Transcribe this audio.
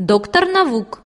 доктор наук.